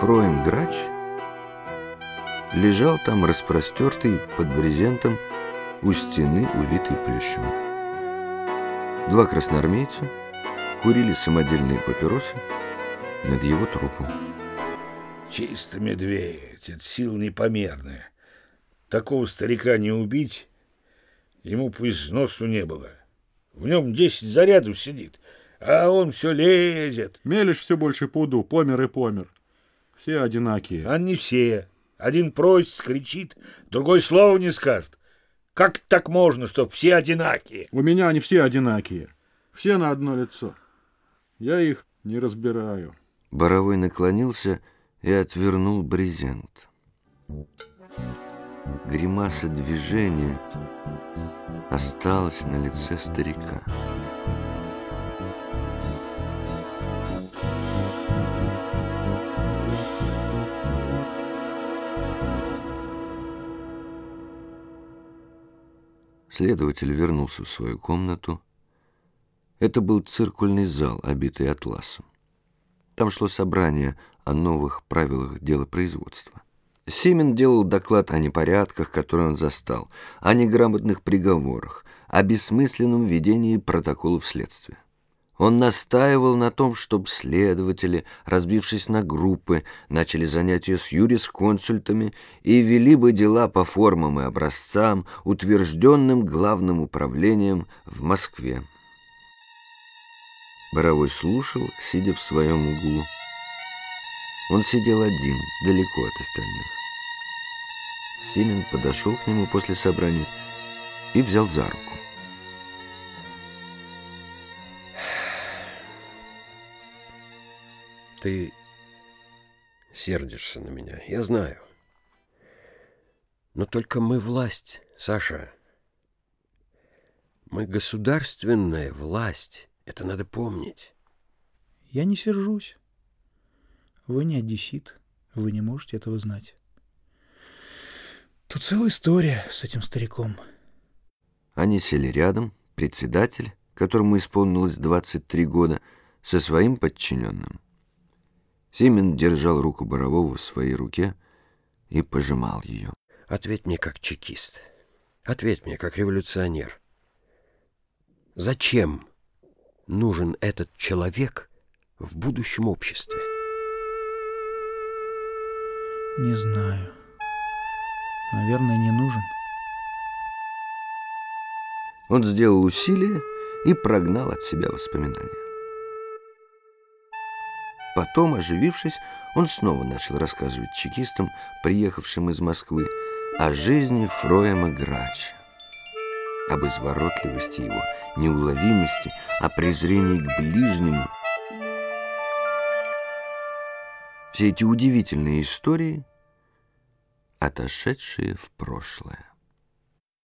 Фроем Грач лежал там распростертый под брезентом у стены, увитый плющом. Два красноармейца курили самодельные папиросы над его трупом. Чисто медведь, это сила непомерная. Такого старика не убить, ему пусть носу не было. В нем десять зарядов сидит, а он все лезет. Мелешь все больше пуду, помер и помер. Все одинакие. А не все. Один просит, кричит, другой слова не скажет. Как так можно, чтоб все одинакие? У меня они все одинакие. Все на одно лицо. Я их не разбираю. Боровой наклонился и отвернул брезент. Гримаса движения осталась на лице старика. Следователь вернулся в свою комнату. Это был циркульный зал, обитый атласом. Там шло собрание о новых правилах делопроизводства. Симен делал доклад о непорядках, которые он застал, о неграмотных приговорах, о бессмысленном ведении протоколов следствия. Он настаивал на том, чтобы следователи, разбившись на группы, начали занятия с юрисконсультами и вели бы дела по формам и образцам, утвержденным главным управлением в Москве. Боровой слушал, сидя в своем углу. Он сидел один, далеко от остальных. Симин подошел к нему после собрания и взял за руку. Ты сердишься на меня, я знаю. Но только мы власть, Саша. Мы государственная власть. Это надо помнить. Я не сержусь. Вы не одессит. Вы не можете этого знать. Тут целая история с этим стариком. Они сели рядом, председатель, которому исполнилось 23 года, со своим подчиненным. Симин держал руку Борового в своей руке и пожимал ее. Ответь мне как чекист. Ответь мне как революционер. Зачем нужен этот человек в будущем обществе? Не знаю. Наверное, не нужен. Он сделал усилие и прогнал от себя воспоминания. Потом, оживившись, он снова начал рассказывать чекистам, приехавшим из Москвы, о жизни Фроема Грача, об изворотливости его, неуловимости, о презрении к ближнему. Все эти удивительные истории, отошедшие в прошлое.